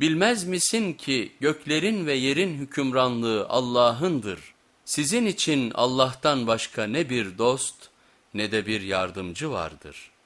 Bilmez misin ki göklerin ve yerin hükümranlığı Allah'ındır. Sizin için Allah'tan başka ne bir dost ne de bir yardımcı vardır.''